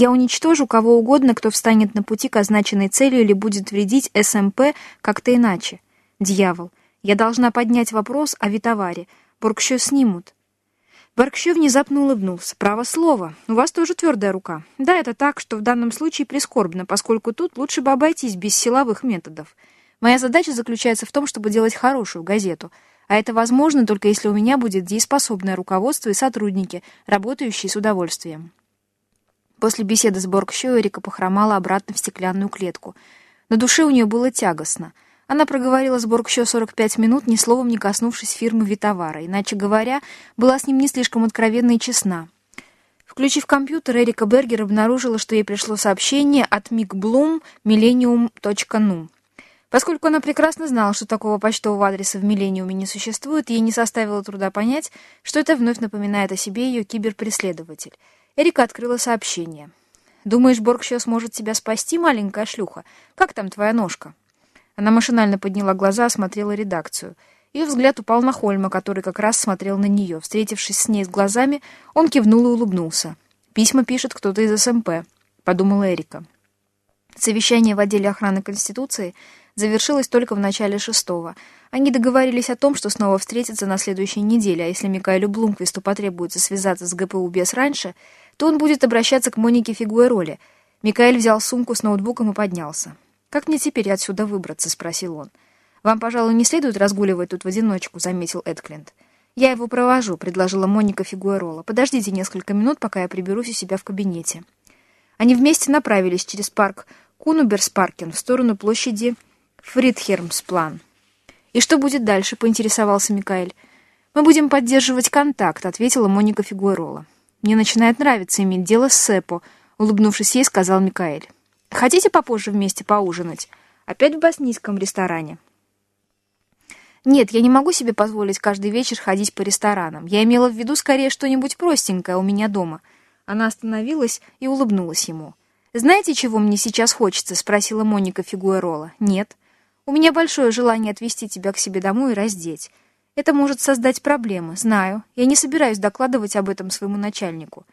Я уничтожу кого угодно, кто встанет на пути к означенной цели или будет вредить СМП как-то иначе. Дьявол, я должна поднять вопрос о Витоваре. Боргщо снимут. Баркщо внезапно улыбнулся. «Право слово. У вас тоже твердая рука. Да, это так, что в данном случае прискорбно, поскольку тут лучше бы обойтись без силовых методов. Моя задача заключается в том, чтобы делать хорошую газету. А это возможно только если у меня будет дееспособное руководство и сотрудники, работающие с удовольствием». После беседы с Боргщо Эрика похромала обратно в стеклянную клетку. На душе у нее было тягостно — она проговорила с Боргщо 45 минут, ни словом не коснувшись фирмы Витовара. Иначе говоря, была с ним не слишком откровенна и честна. Включив компьютер, Эрика Бергер обнаружила, что ей пришло сообщение от Блум millennium.nu. Поскольку она прекрасно знала, что такого почтового адреса в Миллениуме не существует, ей не составило труда понять, что это вновь напоминает о себе ее киберпреследователь. Эрика открыла сообщение. «Думаешь, Боргщо сможет тебя спасти, маленькая шлюха? Как там твоя ножка?» Она машинально подняла глаза, осмотрела редакцию. Ее взгляд упал на Хольма, который как раз смотрел на нее. Встретившись с ней с глазами, он кивнул и улыбнулся. «Письма пишет кто-то из СМП», — подумала Эрика. Совещание в отделе охраны Конституции завершилось только в начале шестого. Они договорились о том, что снова встретятся на следующей неделе, а если Микаэлю Блумквисту потребуется связаться с ГПУ без раньше, то он будет обращаться к Монике Фигуэроли. Микаэль взял сумку с ноутбуком и поднялся. «Как мне теперь отсюда выбраться?» — спросил он. «Вам, пожалуй, не следует разгуливать тут в одиночку», — заметил Эдклинд. «Я его провожу», — предложила Моника Фигуэрола. «Подождите несколько минут, пока я приберусь у себя в кабинете». Они вместе направились через парк Крунубергспаркен в сторону площади Фридхемсплан. «И что будет дальше?» — поинтересовался Микаэль. «Мы будем поддерживать контакт», — ответила Моника Фигуэрола. «Мне начинает нравиться иметь дело с Сепо», — улыбнувшись ей, сказал Микаэль. Хотите попозже вместе поужинать? Опять в боснийском ресторане?» «Нет, я не могу себе позволить каждый вечер ходить по ресторанам. Я имела в виду скорее что-нибудь простенькое у меня дома». Она остановилась и улыбнулась ему. «Знаете, чего мне сейчас хочется?» — спросила Моника Фигуэрола. «Нет. У меня большое желание отвезти тебя к себе домой и раздеть. Это может создать проблемы, знаю. Я не собираюсь докладывать об этом своему начальнику.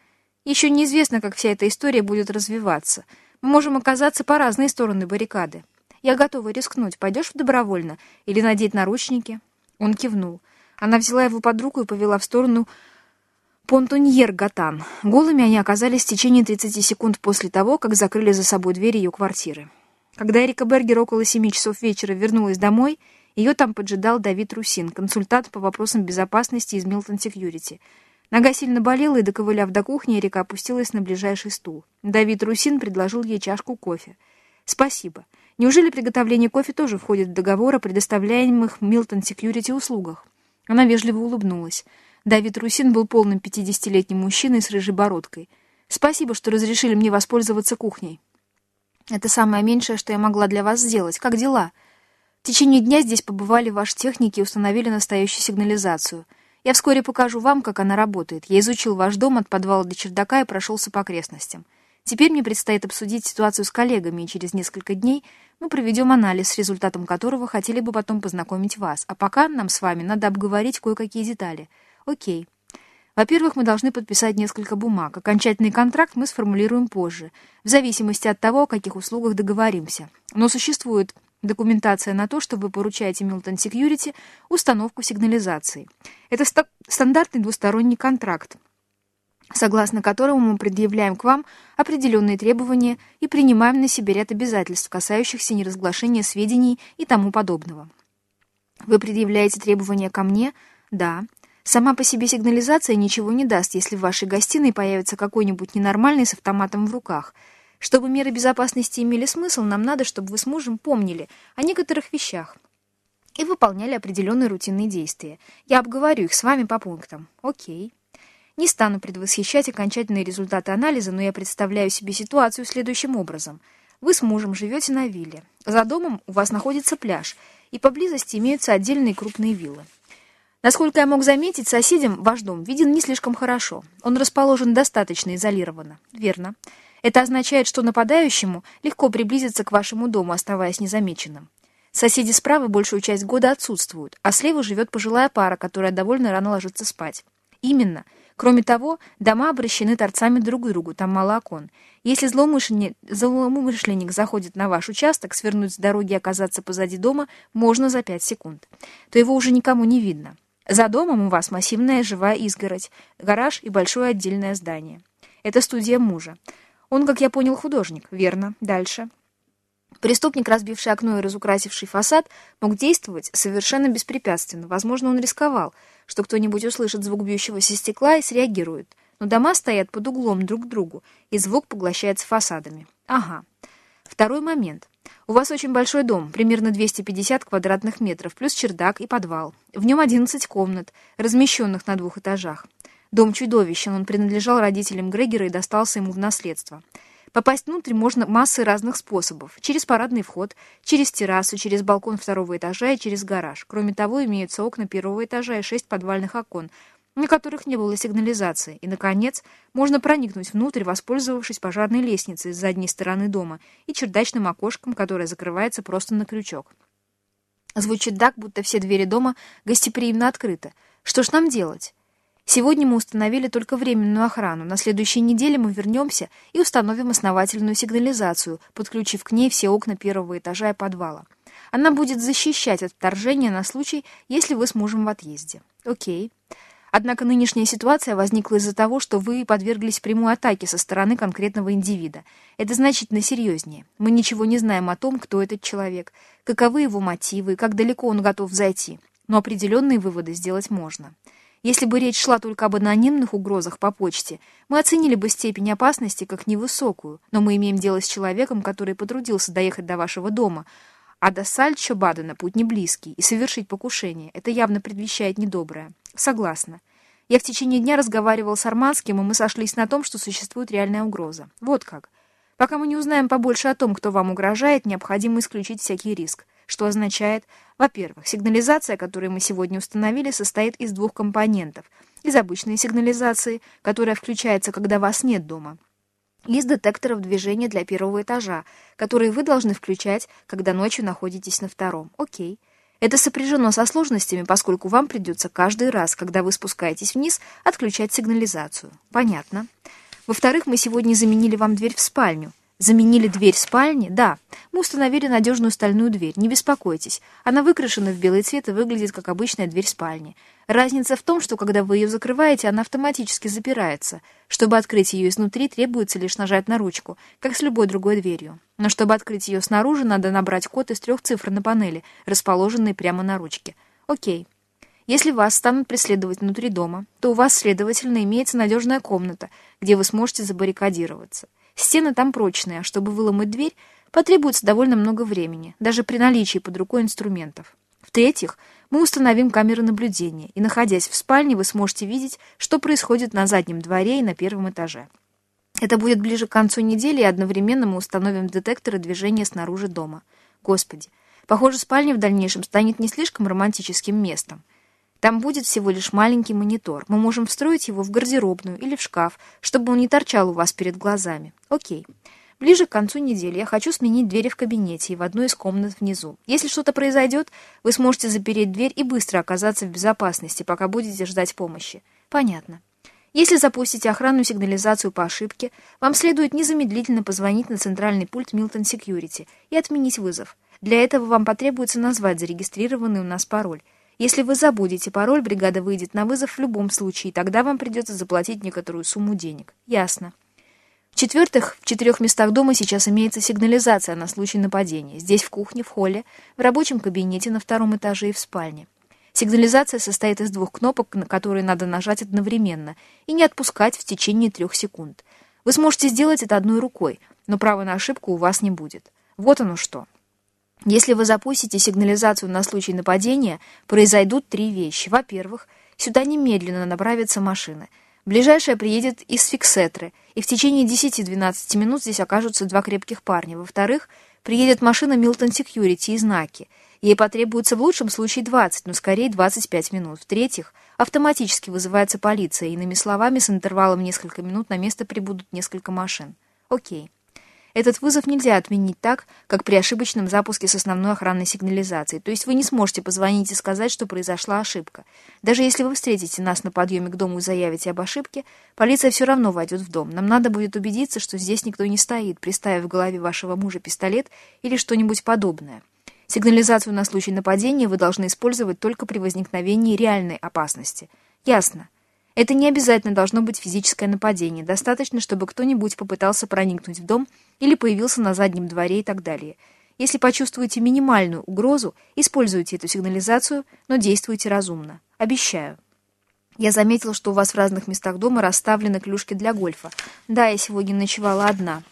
Еще неизвестно, как вся эта история будет развиваться». Мы можем оказаться по разные стороны баррикады. Я готова рискнуть. Пойдешь добровольно? Или надеть наручники?» Он кивнул. Она взяла его под руку и повела в сторону Понтуньер-Гатан. Голыми они оказались в течение 30 секунд после того, как закрыли за собой дверь ее квартиры. Когда Эрика Бергер около 7 часов вечера вернулась домой, ее там поджидал Давид Русин, консультант по вопросам безопасности из Милтон Секьюрити — Нога сильно болела, и, доковыляв до кухни, Эрика опустилась на ближайший стул. Давид Русин предложил ей чашку кофе. «Спасибо. Неужели приготовление кофе тоже входит в договор о предоставляемых Милтон Секьюрити услугах?» Она вежливо улыбнулась. Давид Русин был полным пятидесятилетним мужчиной с рыжей бородкой. «Спасибо, что разрешили мне воспользоваться кухней. Это самое меньшее, что я могла для вас сделать. Как дела?» В течение дня здесь побывали ваши техники и установили настоящую сигнализацию — я вскоре покажу вам, как она работает. Я изучил ваш дом от подвала до чердака и прошелся по окрестностям. Теперь мне предстоит обсудить ситуацию с коллегами, и через несколько дней мы проведем анализ, с результатом которого хотели бы потом познакомить вас. А пока нам с вами надо обговорить кое-какие детали. Окей. Во-первых, мы должны подписать несколько бумаг. Окончательный контракт мы сформулируем позже, в зависимости от того, о каких услугах договоримся. Но существует документация на то, что вы поручаете Milton Security установку сигнализации. Это ста стандартный двусторонний контракт, согласно которому мы предъявляем к вам определенные требования и принимаем на себя ряд обязательств, касающихся неразглашения сведений и тому подобного. Вы предъявляете требования ко мне? Да. Сама по себе сигнализация ничего не даст, если в вашей гостиной появится какой-нибудь ненормальный с автоматом в руках – чтобы меры безопасности имели смысл, нам надо, чтобы вы с мужем помнили о некоторых вещах и выполняли определенные рутинные действия. Я обговорю их с вами по пунктам. Окей. Не стану предвосхищать окончательные результаты анализа, но я представляю себе ситуацию следующим образом. Вы с мужем живете на вилле. За домом у вас находится пляж, и поблизости имеются отдельные крупные виллы. Насколько я мог заметить, соседям ваш дом виден не слишком хорошо. Он расположен достаточно изолированно. Верно. Это означает, что нападающему легко приблизиться к вашему дому, оставаясь незамеченным. Соседи справа большую часть года отсутствуют, а слева живет пожилая пара, которая довольно рано ложится спать. Именно. Кроме того, дома обращены торцами друг к другу, там мало окон. Если злоумышленник, злоумышленник заходит на ваш участок, свернуть с дороги и оказаться позади дома можно за 5 секунд, то его уже никому не видно. За домом у вас массивная живая изгородь, гараж и большое отдельное здание. Это студия мужа. Он, как я понял, художник. Верно. Дальше. Преступник, разбивший окно и разукрасивший фасад, мог действовать совершенно беспрепятственно. Возможно, он рисковал, что кто-нибудь услышит звук бьющегося стекла и среагирует. Но дома стоят под углом друг к другу, и звук поглощается фасадами. Ага. Второй момент. У вас очень большой дом, примерно 250 квадратных метров, плюс чердак и подвал. В нем 11 комнат, размещенных на двух этажах. Дом чудовищен, он принадлежал родителям Грегера и достался ему в наследство. Попасть внутрь можно массой разных способов. Через парадный вход, через террасу, через балкон второго этажа и через гараж. Кроме того, имеются окна первого этажа и шесть подвальных окон, на которых не было сигнализации. И, наконец, можно проникнуть внутрь, воспользовавшись пожарной лестницей с задней стороны дома и чердачным окошком, которое закрывается просто на крючок. Звучит так, будто все двери дома гостеприимно открыты. Что ж нам делать? Сегодня мы установили только временную охрану. На следующей неделе мы вернемся и установим основательную сигнализацию, подключив к ней все окна первого этажа и подвала. Она будет защищать от вторжения на случай, если вы с мужем в отъезде. Окей. Однако нынешняя ситуация возникла из-за того, что вы подверглись прямой атаке со стороны конкретного индивида. Это значительно серьезнее. Мы ничего не знаем о том, кто этот человек, каковы его мотивы, как далеко он готов зайти. Но определенные выводы сделать можно. Если бы речь шла только об анонимных угрозах по почте, мы оценили бы степень опасности как невысокую, но мы имеем дело с человеком, который потрудился доехать до вашего дома, а до Сальчо Бадена путь не близкий, и совершить покушение. Это явно предвещает недоброе. Согласна. Я в течение дня разговаривал с Арманским, и мы сошлись на том, что существует реальная угроза. Вот как. Пока мы не узнаем побольше о том, кто вам угрожает, необходимо исключить всякий риск что означает, во-первых, сигнализация, которую мы сегодня установили, состоит из двух компонентов. Из обычной сигнализации, которая включается, когда вас нет дома, из детекторов движения для первого этажа, которые вы должны включать, когда ночью находитесь на втором. Окей. Это сопряжено со сложностями, поскольку вам придется каждый раз, когда вы спускаетесь вниз, отключать сигнализацию. Понятно. Во-вторых, мы сегодня заменили вам дверь в спальню. Заменили дверь спальни? Да. Мы установили надежную стальную дверь. Не беспокойтесь. Она выкрашена в белый цвет и выглядит как обычная дверь спальни. Разница в том, что когда вы ее закрываете, она автоматически запирается. Чтобы открыть ее изнутри, требуется лишь нажать на ручку, как с любой другой дверью. Но чтобы открыть ее снаружи, надо набрать код из трех цифр на панели, расположенной прямо на ручке. Окей. Если вас станут преследовать внутри дома, то у вас, следовательно, имеется надежная комната, где вы сможете забаррикадироваться. Стены там прочные, а чтобы выломать дверь, потребуется довольно много времени, даже при наличии под рукой инструментов. В-третьих, мы установим камеры наблюдения, и, находясь в спальне, вы сможете видеть, что происходит на заднем дворе и на первом этаже. Это будет ближе к концу недели, и одновременно мы установим детекторы движения снаружи дома. Господи, похоже, спальня в дальнейшем станет не слишком романтическим местом. Там будет всего лишь маленький монитор. Мы можем встроить его в гардеробную или в шкаф, чтобы он не торчал у вас перед глазами. Окей. Ближе к концу недели я хочу сменить двери в кабинете и в одной из комнат внизу. Если что-то произойдет, вы сможете запереть дверь и быстро оказаться в безопасности, пока будете ждать помощи. Понятно. Если запустите охранную сигнализацию по ошибке, вам следует незамедлительно позвонить на центральный пульт Milton Security и отменить вызов. Для этого вам потребуется назвать зарегистрированный у нас пароль. Если вы забудете пароль, бригада выйдет на вызов в любом случае, тогда вам придется заплатить некоторую сумму денег. Ясно. В-четвертых, в четырех местах дома сейчас имеется сигнализация на случай нападения. Здесь в кухне, в холле, в рабочем кабинете, на втором этаже и в спальне. Сигнализация состоит из двух кнопок, на которые надо нажать одновременно, и не отпускать в течение трех секунд. Вы сможете сделать это одной рукой, но права на ошибку у вас не будет. Вот оно что. Если вы запустите сигнализацию на случай нападения, произойдут три вещи. Во-первых, сюда немедленно направятся машины. Ближайшая приедет из Фиксетры, и в течение 10-12 минут здесь окажутся два крепких парня. Во-вторых, приедет машина Milton Security из Наки. Ей потребуется в лучшем случае 20, но скорее 25 минут. В-третьих, автоматически вызывается полиция, иными словами, с интервалом несколько минут на место прибудут несколько машин. Окей. Этот вызов нельзя отменить так, как при ошибочном запуске с основной охранной сигнализацией. То есть вы не сможете позвонить и сказать, что произошла ошибка. Даже если вы встретите нас на подъеме к дому и заявите об ошибке, полиция все равно войдет в дом. Нам надо будет убедиться, что здесь никто не стоит, приставив в голове вашего мужа пистолет или что-нибудь подобное. Сигнализацию на случай нападения вы должны использовать только при возникновении реальной опасности. Ясно. Это не обязательно должно быть физическое нападение. Достаточно, чтобы кто-нибудь попытался проникнуть в дом или появился на заднем дворе и так далее. Если почувствуете минимальную угрозу, используйте эту сигнализацию, но действуйте разумно. Обещаю. Я заметила, что у вас в разных местах дома расставлены клюшки для гольфа. Да, я сегодня ночевала одна.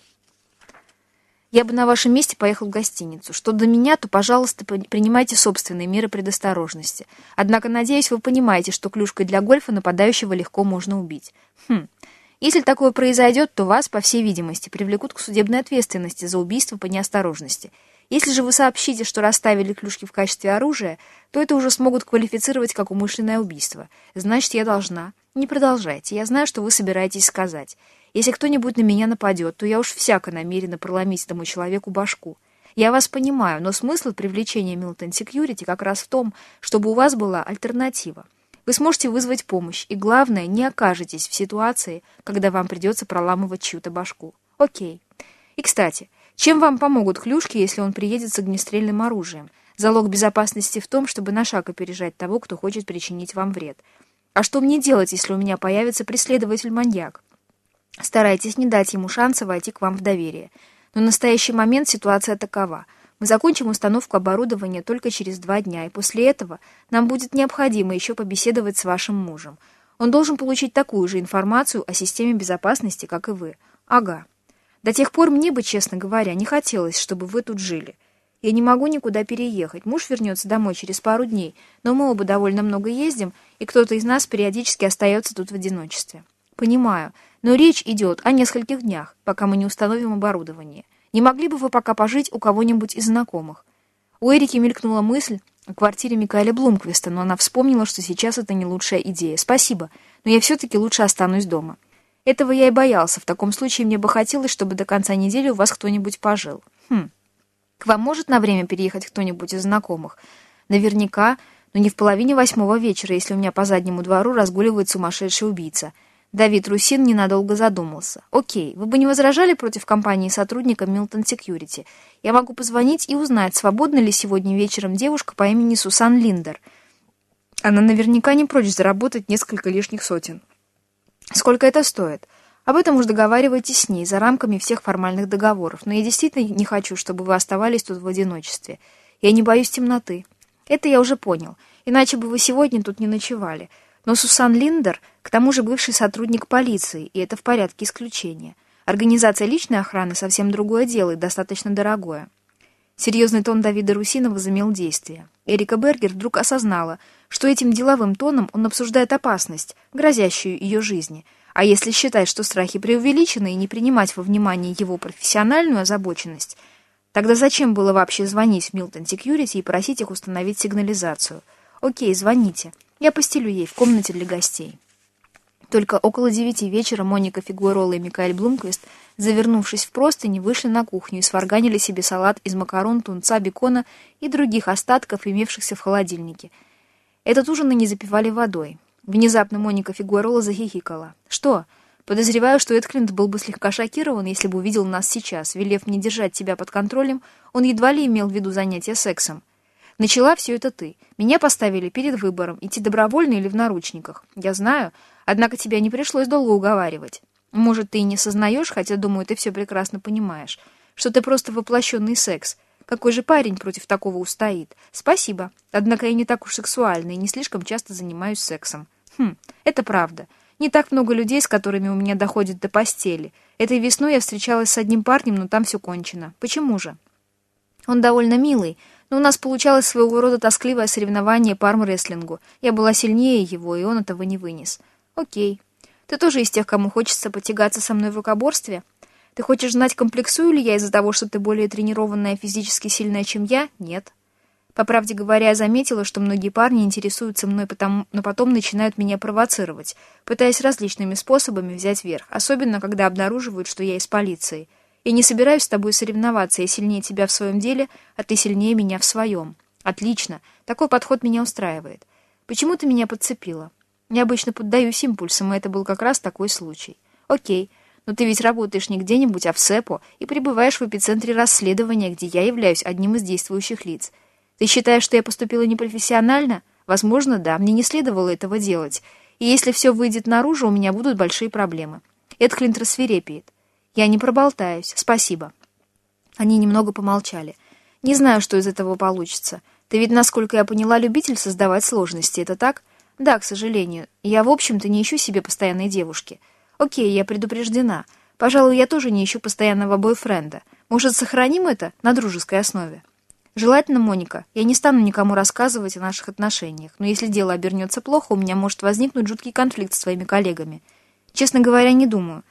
Я бы на вашем месте поехал в гостиницу. Что до меня, то, пожалуйста, принимайте собственные меры предосторожности. Однако, надеюсь, вы понимаете, что клюшкой для гольфа нападающего легко можно убить. Хм. Если такое произойдет, то вас, по всей видимости, привлекут к судебной ответственности за убийство по неосторожности. Если же вы сообщите, что расставили клюшки в качестве оружия, то это уже смогут квалифицировать как умышленное убийство. Значит, я должна. Не продолжайте. Я знаю, что вы собираетесь сказать. Если кто-нибудь на меня нападет, то я уж всяко намерена проломить этому человеку башку. Я вас понимаю, но смысл привлечения Milton Security как раз в том, чтобы у вас была альтернатива. Вы сможете вызвать помощь, и главное, не окажетесь в ситуации, когда вам придется проламывать чью-то башку. Окей. И, кстати, чем вам помогут клюшки, если он приедет с огнестрельным оружием? Залог безопасности в том, чтобы на шаг опережать того, кто хочет причинить вам вред. А что мне делать, если у меня появится преследователь-маньяк? Старайтесь не дать ему шанса войти к вам в доверие. Но в настоящий момент ситуация такова. Мы закончим установку оборудования только через два дня, и после этого нам будет необходимо еще побеседовать с вашим мужем. Он должен получить такую же информацию о системе безопасности, как и вы. Ага. До тех пор мне бы, честно говоря, не хотелось, чтобы вы тут жили. Я не могу никуда переехать. Муж вернется домой через пару дней, но мы оба довольно много ездим, и кто-то из нас периодически остается тут в одиночестве. Понимаю, но речь идет о нескольких днях, пока мы не установим оборудование. Не могли бы вы пока пожить у кого-нибудь из знакомых? У Эрики мелькнула мысль о квартире Микаэля Блумквиста, но она вспомнила, что сейчас это не лучшая идея. Спасибо, но я все-таки лучше останусь дома. Этого я и боялся. В таком случае мне бы хотелось, чтобы до конца недели у вас кто-нибудь пожил. Хм. К вам может на время переехать кто-нибудь из знакомых? Наверняка, но не в половине восьмого вечера, если у меня по заднему двору разгуливает сумасшедший убийца. Давид Русин ненадолго задумался. «Окей, вы бы не возражали против компании сотрудника Milton Security? Я могу позвонить и узнать, свободна ли сегодня вечером девушка по имени Сусан Линдер. Она наверняка не прочь заработать несколько лишних сотен. Сколько это стоит? Об этом уж договаривайтесь с ней, за рамками всех формальных договоров. Но я действительно не хочу, чтобы вы оставались тут в одиночестве. Я не боюсь темноты. Это я уже понял. Иначе бы вы сегодня тут не ночевали». Но Сусан Линдер, к тому же бывший сотрудник полиции, и это в порядке исключения. Организация личной охраны совсем другое дело и достаточно дорогое. Серьезный тон Давида Русина возымел действие. Эрика Бергер вдруг осознала, что этим деловым тоном он обсуждает опасность, грозящую ее жизни. А если считать, что страхи преувеличены и не принимать во внимание его профессиональную озабоченность, тогда зачем было вообще звонить в Милтон Секьюрити и просить их установить сигнализацию? Окей, звоните. Я постелю ей в комнате для гостей. Только около девяти вечера Моника Фигуэрола и Микаэль Блумквист, завернувшись в простыни, вышли на кухню и сварганили себе салат из макарон, тунца, бекона и других остатков, имевшихся в холодильнике. Этот ужин они запивали водой. Внезапно Моника Фигуэрола захихикала. «Что?» Подозреваю, что Эдклинт был бы слегка шокирован, если бы увидел нас сейчас. Велев мне держать тебя под контролем, он едва ли имел в виду занятия сексом. Начала все это ты. Меня поставили перед выбором, идти добровольно или в наручниках. Я знаю, однако тебя не пришлось долго уговаривать. Может, ты и не сознаешь, хотя, думаю, ты все прекрасно понимаешь, что ты просто воплощенный секс. Какой же парень против такого устоит? Спасибо. Однако я не так уж сексуальна и не слишком часто занимаюсь сексом. Хм, это правда. Не так много людей, с которыми у меня доходит до постели. Этой весной я встречалась с одним парнем, но там все кончено. Почему же? Он довольно милый, но у нас получалось своего рода тоскливое соревнование по армрестлингу. Я была сильнее его, и он этого не вынес. Окей. Ты тоже из тех, кому хочется потягаться со мной в рукоборстве? Ты хочешь знать, комплексую ли я из-за того, что ты более тренированная, физически сильная, чем я? Нет. По правде говоря, я заметила, что многие парни интересуются мной, потому, но потом начинают меня провоцировать, пытаясь различными способами взять верх, особенно когда обнаруживают, что я из полиции. Я не собираюсь с тобой соревноваться. Я сильнее тебя в своем деле, а ты сильнее меня в своем. Отлично. Такой подход меня устраивает. Почему ты меня подцепила? Я обычно поддаюсь импульсам, и это был как раз такой случай. Окей. Но ты ведь работаешь не где-нибудь, а в СЭПО и пребываешь в эпицентре расследования, где я являюсь одним из действующих лиц. Ты считаешь, что я поступила непрофессионально? Возможно, да. Мне не следовало этого делать. И если все выйдет наружу, у меня будут большие проблемы. Эдклинт рассверепеет. Я не проболтаюсь. Спасибо. Они немного помолчали. Не знаю, что из этого получится. Ты ведь, насколько я поняла, любитель создавать сложности. Это так? Да, к сожалению. Я, в общем-то, не ищу себе постоянной девушки. Окей, я предупреждена. Пожалуй, я тоже не ищу постоянного бойфренда. Может, сохраним это на дружеской основе? Желательно, Моника, я не стану никому рассказывать о наших отношениях, но если дело обернется плохо, у меня может возникнуть жуткий конфликт с твоими коллегами. Честно говоря, не думаю.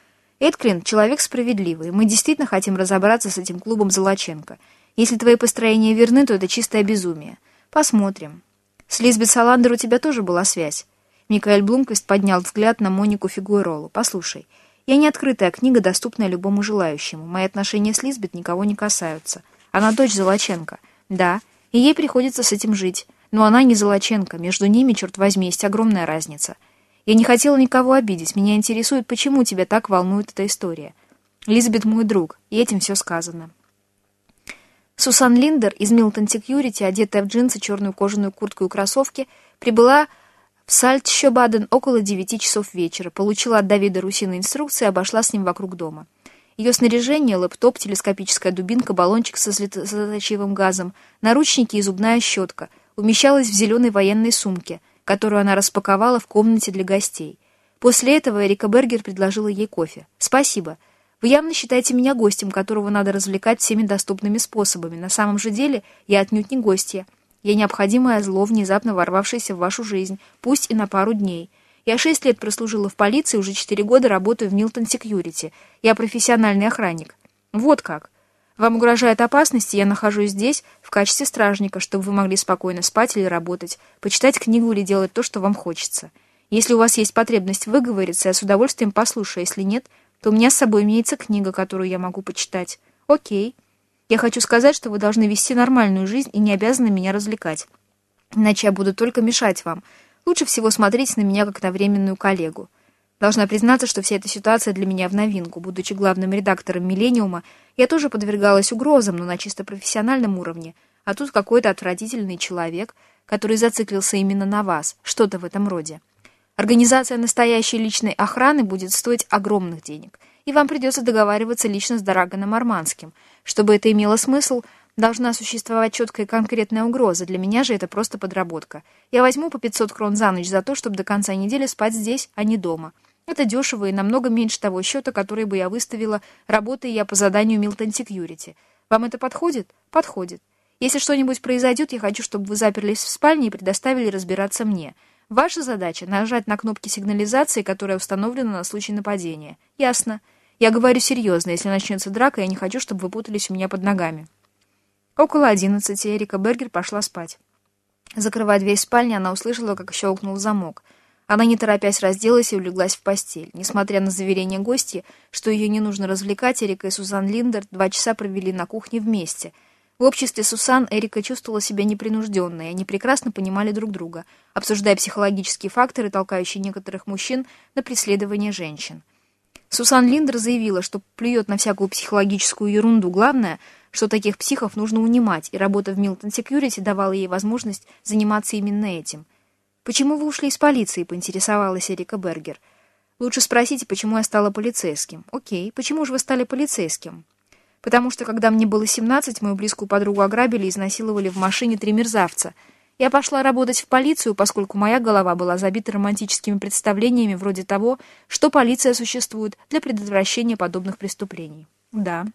Эдклин — человек справедливый. Мы действительно хотим разобраться с этим клубом Золоченко. Если твои построения верны, то это чистое безумие. Посмотрим. С Лизбет Саландер у тебя тоже была связь. Микаэль Блумквист поднял взгляд на Монику Фигуэролу. «Послушай, я не открытая книга, доступная любому желающему. Мои отношения с Лизбет никого не касаются. Она дочь Золоченко». Да, и ей приходится с этим жить. Но она не Золоченко, между ними, черт возьми, есть огромная разница. Я не хотела никого обидеть, меня интересует, почему тебя так волнует эта история. Лизбет мой друг, и этим все сказано. Сусан Линдер из Милтон Секьюрити, одетая в джинсы, черную кожаную куртку и кроссовки, прибыла в Сальтщебаден около девяти часов вечера, получила от Давида Русина инструкции и обошла с ним вокруг дома. Ее снаряжение — лэптоп, телескопическая дубинка, баллончик со слезоточивым газом, наручники и зубная щетка — умещалась в зеленой военной сумке, которую она распаковала в комнате для гостей. После этого Эрика Бергер предложила ей кофе. «Спасибо. Вы явно считаете меня гостем, которого надо развлекать всеми доступными способами. На самом же деле я отнюдь не гостья. Я необходимое зло, внезапно ворвавшееся в вашу жизнь, пусть и на пару дней». Я шесть лет прослужила в полиции, уже четыре года работаю в Милтон Секьюрити. Я профессиональный охранник. Вот как. Вам угрожает опасность, и я нахожусь здесь в качестве стражника, чтобы вы могли спокойно спать или работать, почитать книгу или делать то, что вам хочется. Если у вас есть потребность выговориться, я с удовольствием послушаю. Если нет, то у меня с собой имеется книга, которую я могу почитать. Окей. Я хочу сказать, что вы должны вести нормальную жизнь и не обязаны меня развлекать. Иначе я буду только мешать вам. Лучше всего смотреть на меня как на временную коллегу. Должна признаться, что вся эта ситуация для меня в новинку. Будучи главным редактором «Миллениума», я тоже подвергалась угрозам, но на чисто профессиональном уровне. А тут какой-то отвратительный человек, который зациклился именно на вас, что-то в этом роде. Организация настоящей личной охраны будет стоить огромных денег, и вам придется договариваться лично с Драганом Арманским. Чтобы это имело смысл, Должна существовать четкая и конкретная угроза. Для меня же это просто подработка. Я возьму по 500 крон за ночь за то, чтобы до конца недели спать здесь, а не дома. Это дешево и намного меньше того счета, который бы я выставила, работая я по заданию Milton Security. Вам это подходит? Подходит. Если что-нибудь произойдет, я хочу, чтобы вы заперлись в спальне и предоставили разбираться мне. Ваша задача — нажать на кнопки сигнализации, которая установлена на случай нападения. Ясно. Я говорю серьезно. Если начнется драка, я не хочу, чтобы вы путались у меня под ногами. Около одиннадцати Эрика Бергер пошла спать. Закрывая дверь спальни, она услышала, как щелкнул замок. Она, не торопясь, разделась и улеглась в постель. Несмотря на заверение гостья, что ее не нужно развлекать, Эрика и Сузан Линдер два часа провели на кухне вместе. В обществе Сусан Эрика чувствовала себя непринужденной, они прекрасно понимали друг друга, обсуждая психологические факторы, толкающие некоторых мужчин на преследование женщин. Сусан Линдер заявила, что плюет на всякую психологическую ерунду. Главное — что таких психов нужно унимать, и работа в Milton Security давала ей возможность заниматься именно этим. «Почему вы ушли из полиции?» — поинтересовалась Эрика Бергер. «Лучше спросите, почему я стала полицейским». «Окей, почему же вы стали полицейским?» «Потому что, когда мне было 17, мою близкую подругу ограбили и изнасиловали в машине три мерзавца. Я пошла работать в полицию, поскольку моя голова была забита романтическими представлениями вроде того, что полиция существует для предотвращения подобных преступлений». «Да».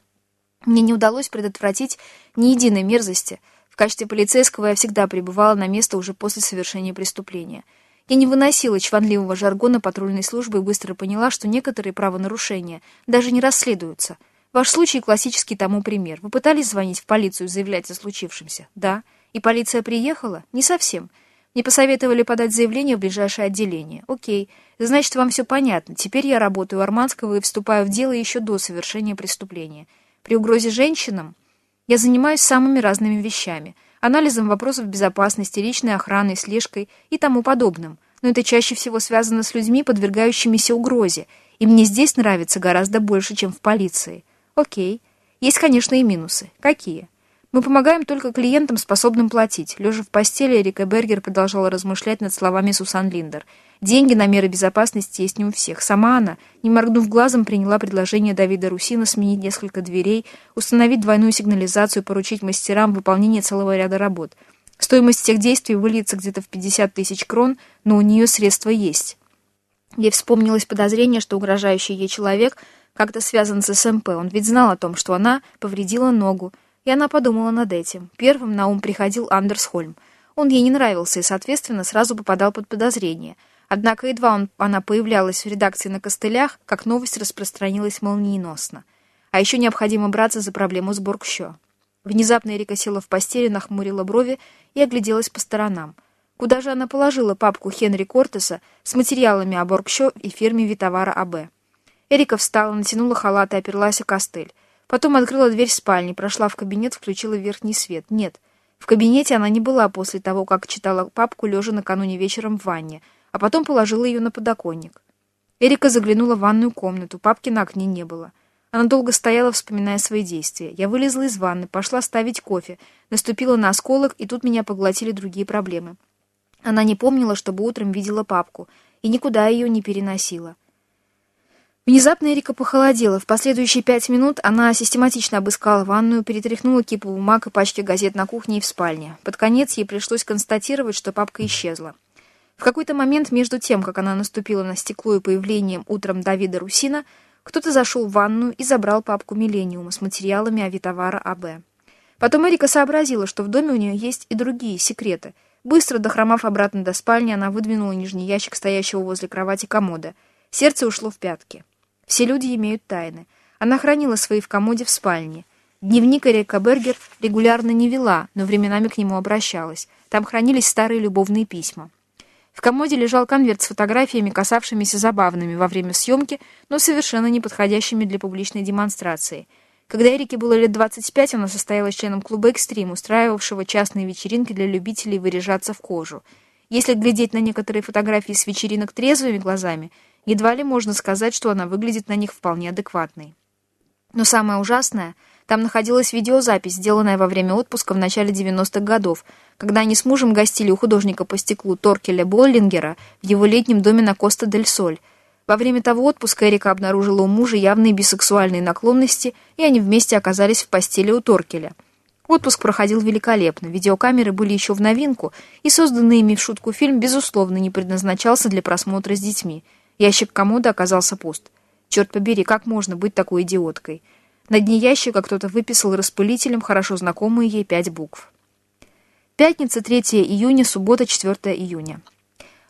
Мне не удалось предотвратить ни единой мерзости. В качестве полицейского я всегда пребывала на место уже после совершения преступления. Я не выносила чванливого жаргона патрульной службы и быстро поняла, что некоторые правонарушения даже не расследуются. Ваш случай классический тому пример. Вы пытались звонить в полицию заявлять о случившемся? Да. И полиция приехала? Не совсем. Мне посоветовали подать заявление в ближайшее отделение. Окей. Значит, вам все понятно. Теперь я работаю у Арманского и вступаю в дело еще до совершения преступления. При угрозе женщинам я занимаюсь самыми разными вещами. Анализом вопросов безопасности, личной охраной, слежкой и тому подобным. Но это чаще всего связано с людьми, подвергающимися угрозе. И мне здесь нравится гораздо больше, чем в полиции. Окей. Есть, конечно, и минусы. Какие? Мы помогаем только клиентам, способным платить. Лежа в постели, Эрика Бергер продолжала размышлять над словами Сусан Линдер. Деньги на меры безопасности есть не у всех. Сама она, не моргнув глазом, приняла предложение Давида Русина сменить несколько дверей, установить двойную сигнализацию, поручить мастерам выполнение целого ряда работ. Стоимость всех действий выльется где-то в 50 тысяч крон, но у нее средства есть. Ей вспомнилось подозрение, что угрожающий ей человек как-то связан с СМП. Он ведь знал о том, что она повредила ногу, и она подумала над этим. Первым на ум приходил Андерс Хольм. Он ей не нравился и, соответственно, сразу попадал под подозрение. Однако едва он, она появлялась в редакции на костылях, как новость распространилась молниеносно. А еще необходимо браться за проблему с Боргщо. Внезапно Эрика села в постели, нахмурила брови и огляделась по сторонам. Куда же она положила папку Хенри Кортеса с материалами о Боргщо и фирме Витовара АБ? Эрика встала, натянула халат и оперлась о костыль. Потом открыла дверь спальни, прошла в кабинет, включила верхний свет. Нет, в кабинете она не была после того, как читала папку, лежа накануне вечером в ванне, а потом положила ее на подоконник. Эрика заглянула в ванную комнату, папки на окне не было. Она долго стояла, вспоминая свои действия. Я вылезла из ванны, пошла ставить кофе, наступила на осколок, и тут меня поглотили другие проблемы. Она не помнила, чтобы утром видела папку, и никуда ее не переносила. Внезапно Эрика похолодела. В последующие пять минут она систематично обыскала ванную, перетряхнула кипу бумаг и пачки газет на кухне и в спальне. Под конец ей пришлось констатировать, что папка исчезла. В какой-то момент между тем, как она наступила на стекло и появлением утром Давида Русина, кто-то зашел в ванную и забрал папку «Миллениума» с материалами Авитовара АБ. Потом Эрика сообразила, что в доме у нее есть и другие секреты. Быстро дохромав обратно до спальни, она выдвинула нижний ящик, стоящего возле кровати комода. Сердце ушло в пятки. Все люди имеют тайны. Она хранила свои в комоде в спальне. Дневник Эрика Бергер регулярно не вела, но временами к нему обращалась. Там хранились старые любовные письма. В комоде лежал конверт с фотографиями, касавшимися забавными во время съемки, но совершенно не подходящими для публичной демонстрации. Когда Эрике было лет 25, она состояла членом клуба «Экстрим», устраивавшего частные вечеринки для любителей выряжаться в кожу. Если глядеть на некоторые фотографии с вечеринок трезвыми глазами – Едва ли можно сказать, что она выглядит на них вполне адекватной. Но самое ужасное, там находилась видеозапись, сделанная во время отпуска в начале 90-х годов, когда они с мужем гостили у художника по стеклу Торкеля Боллингера в его летнем доме на Коста-дель-Соль. Во время того отпуска Эрика обнаружила у мужа явные бисексуальные наклонности, и они вместе оказались в постели у Торкеля. Отпуск проходил великолепно, видеокамеры были еще в новинку, и созданный ими в шутку фильм, безусловно, не предназначался для просмотра с детьми – Ящик комода оказался пуст. Черт побери, как можно быть такой идиоткой? На дне ящика кто-то выписал распылителем хорошо знакомые ей пять букв. Пятница, 3 июня, суббота, 4 июня.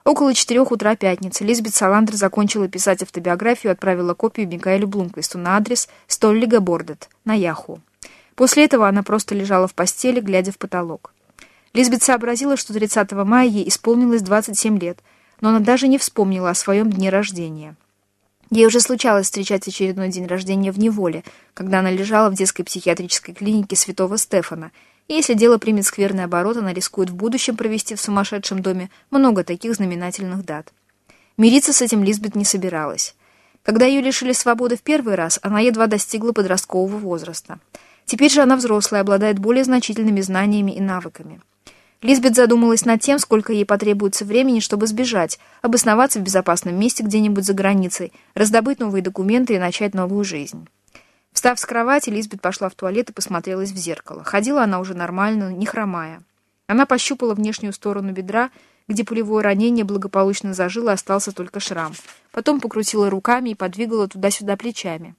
Около четырех утра пятницы Лизбет Саландер закончила писать автобиографию и отправила копию Микаэлю Блумквисту на адрес Столлига Бордет на Яху. После этого она просто лежала в постели, глядя в потолок. Лизбет сообразила, что 30 мая ей исполнилось 27 лет — но она даже не вспомнила о своем дне рождения. Ей уже случалось встречать очередной день рождения в неволе, когда она лежала в детской психиатрической клинике Святого Стефана, и если дело примет скверный оборот, она рискует в будущем провести в сумасшедшем доме много таких знаменательных дат. Мириться с этим Лизбет не собиралась. Когда ее лишили свободы в первый раз, она едва достигла подросткового возраста. Теперь же она взрослая, обладает более значительными знаниями и навыками. Лизбет задумалась над тем, сколько ей потребуется времени, чтобы сбежать, обосноваться в безопасном месте где-нибудь за границей, раздобыть новые документы и начать новую жизнь. Встав с кровати, Лизбет пошла в туалет и посмотрелась в зеркало. Ходила она уже нормально, не хромая. Она пощупала внешнюю сторону бедра, где пулевое ранение благополучно зажило, остался только шрам. Потом покрутила руками и подвигала туда-сюда плечами.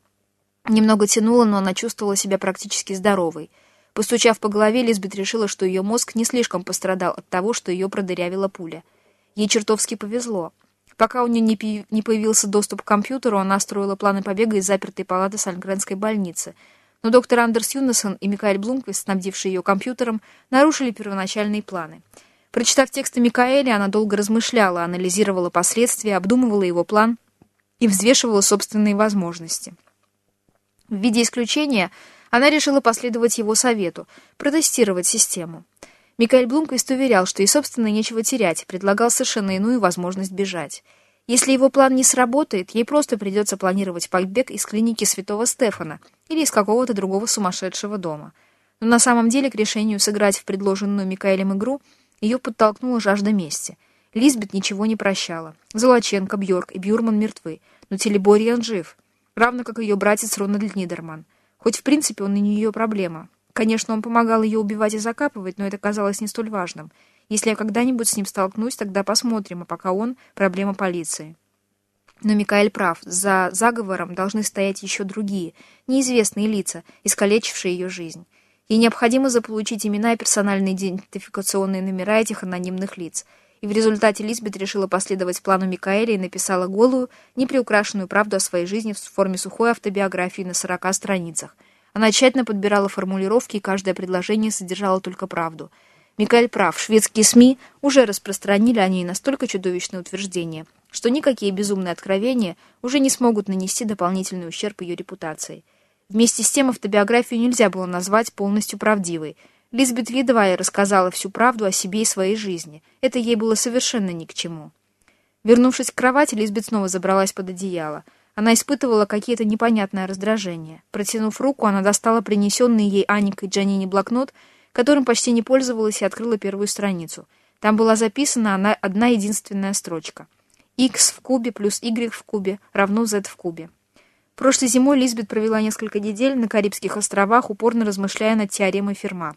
Немного тянула, но она чувствовала себя практически здоровой — Постучав по голове, Лизбет решила, что ее мозг не слишком пострадал от того, что ее продырявила пуля. Ей чертовски повезло. Пока у нее не, не появился доступ к компьютеру, она строила планы побега из запертой палаты Сальгренской больницы. Но доктор Андерс Юнасон и Микаэль Блумквист, снабдившие ее компьютером, нарушили первоначальные планы. Прочитав тексты Микаэля, она долго размышляла, анализировала последствия, обдумывала его план и взвешивала собственные возможности. В виде исключения Она решила последовать его совету, протестировать систему. Микаэль Блумквист уверял, что и собственно нечего терять, предлагал совершенно иную возможность бежать. Если его план не сработает, ей просто придется планировать побег из клиники Святого Стефана или из какого-то другого сумасшедшего дома. Но на самом деле к решению сыграть в предложенную Микаэлем игру ее подтолкнула жажда мести. Лизбет ничего не прощала. Золоченко, Бьорк и Бюрман мертвы, но Телебориан жив, равно как ее братец Рональд Нидерман. Хоть в принципе он и не ее проблема. Конечно, он помогал ее убивать и закапывать, но это казалось не столь важным. Если я когда-нибудь с ним столкнусь, тогда посмотрим, а пока он — проблема полиции. Но Микаэль прав. За заговором должны стоять еще другие, неизвестные лица, искалечившие ее жизнь. Ей необходимо заполучить имена и персональные идентификационные номера этих анонимных лиц. И в результате Лизбет решила последовать плану Микаэля и написала голую, неприукрашенную правду о своей жизни в форме сухой автобиографии на 40 страницах — она тщательно подбирала формулировки, и каждое предложение содержало только правду. Микаэль прав, шведские СМИ уже распространили о ней настолько чудовищное утверждение, что никакие безумные откровения уже не смогут нанести дополнительный ущерб ее репутации. Вместе с тем автобиографию нельзя было назвать полностью правдивой. Лизбет едва рассказала всю правду о себе и своей жизни. Это ей было совершенно ни к чему. Вернувшись к кровати, Лизбет снова забралась под одеяло — она испытывала какие-то непонятное раздражение. Протянув руку, она достала принесенный ей Аникой Джанини блокнот, которым почти не пользовалась, и открыла первую страницу. Там была записана она одна единственная строчка. x в кубе плюс y в кубе равно z в кубе. Прошлой зимой Лизбет провела несколько недель на Карибских островах, упорно размышляя над теоремой Ферма.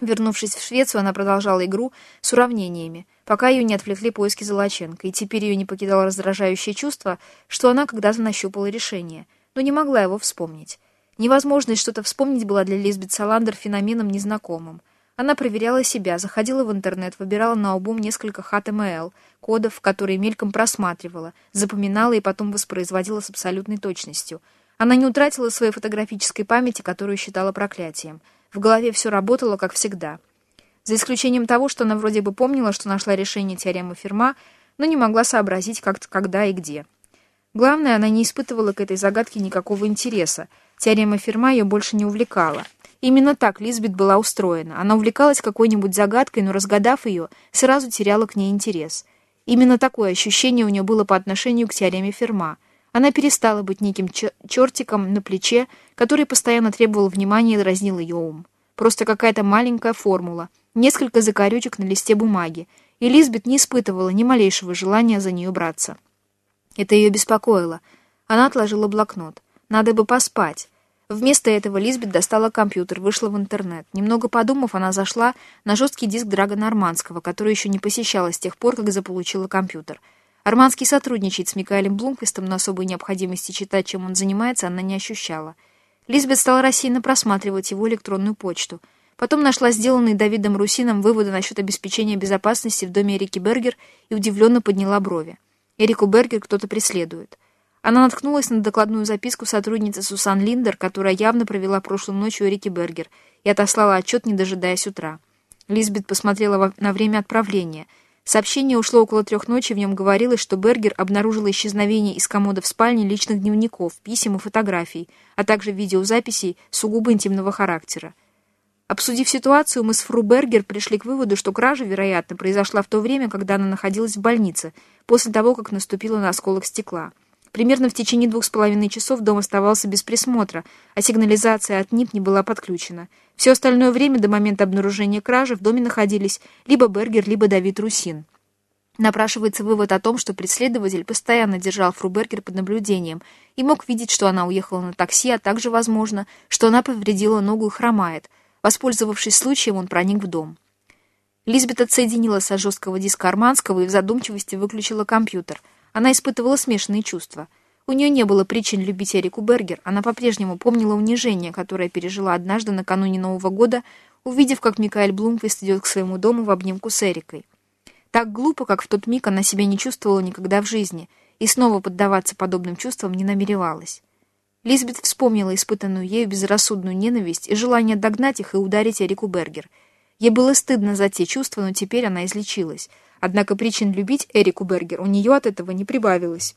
Вернувшись в Швецию, она продолжала игру с уравнениями, пока ее не отвлекли поиски Золоченко, и теперь ее не покидало раздражающее чувство, что она когда-то нащупала решение, но не могла его вспомнить. Невозможность что-то вспомнить была для Лизбет Саландер феноменом незнакомым. Она проверяла себя, заходила в интернет, выбирала на несколько HTML, кодов, которые мельком просматривала, запоминала и потом воспроизводила с абсолютной точностью. Она не утратила своей фотографической памяти, которую считала проклятием — в голове все работало, как всегда. За исключением того, что она вроде бы помнила, что нашла решение теоремы Ферма, но не могла сообразить, как когда и где. Главное, она не испытывала к этой загадке никакого интереса. Теорема Ферма ее больше не увлекала. Именно так Лизбет была устроена. Она увлекалась какой-нибудь загадкой, но, разгадав ее, сразу теряла к ней интерес. Именно такое ощущение у нее было по отношению к теореме Ферма. Она перестала быть неким чертиком на плече, который постоянно требовал внимания и дразнил ее ум. Просто какая-то маленькая формула, несколько закорючек на листе бумаги, и Лизбет не испытывала ни малейшего желания за нее браться. Это ее беспокоило. Она отложила блокнот. Надо бы поспать. Вместо этого Лизбет достала компьютер, вышла в интернет. Немного подумав, она зашла на жесткий диск Драгона Арманского, который еще не посещала с тех пор, как заполучила компьютер — Арманский сотрудничает с Микаэлем Блумквистом, но особой необходимости читать, чем он занимается, она не ощущала. Лизбет стала рассеянно просматривать его электронную почту. Потом нашла сделанные Давидом Русином выводы насчет обеспечения безопасности в доме Эрики Бергер и удивленно подняла брови. Эрику Бергер кто-то преследует. Она наткнулась на докладную записку сотрудницы Сусан Линдер, которая явно провела прошлой ночью Эрики Бергер, и отослала отчет, не дожидаясь утра. Лизбет посмотрела на время отправления — Сообщение ушло около трех ночи, в нем говорилось, что Бергер обнаружила исчезновение из комода в спальне личных дневников, писем и фотографий, а также видеозаписей сугубо интимного характера. Обсудив ситуацию, мы с Фру Бергер пришли к выводу, что кража, вероятно, произошла в то время, когда она находилась в больнице, после того, как наступила на осколок стекла. Примерно в течение двух с половиной часов дом оставался без присмотра, а сигнализация от НИП не была подключена. Все остальное время до момента обнаружения кражи в доме находились либо Бергер, либо Давид Русин. Напрашивается вывод о том, что преследователь постоянно держал Фру Бергер под наблюдением и мог видеть, что она уехала на такси, а также, возможно, что она повредила ногу и хромает. Воспользовавшись случаем, он проник в дом. Лизбет отсоединилась от жесткого диска Арманского и в задумчивости выключила компьютер — она испытывала смешанные чувства. У нее не было причин любить Эрику Бергер. Она по-прежнему помнила унижение, которое пережила однажды накануне Нового года, увидев, как Микаэль Блумквист идет к своему дому в обнимку с Эрикой. Так глупо, как в тот миг она себя не чувствовала никогда в жизни, и снова поддаваться подобным чувствам не намеревалась. Лизбет вспомнила испытанную ею безрассудную ненависть и желание догнать их и ударить Эрику Бергер. Ей было стыдно за те чувства, но теперь она излечилась — Однако причин любить Эрику Бергер у нее от этого не прибавилось.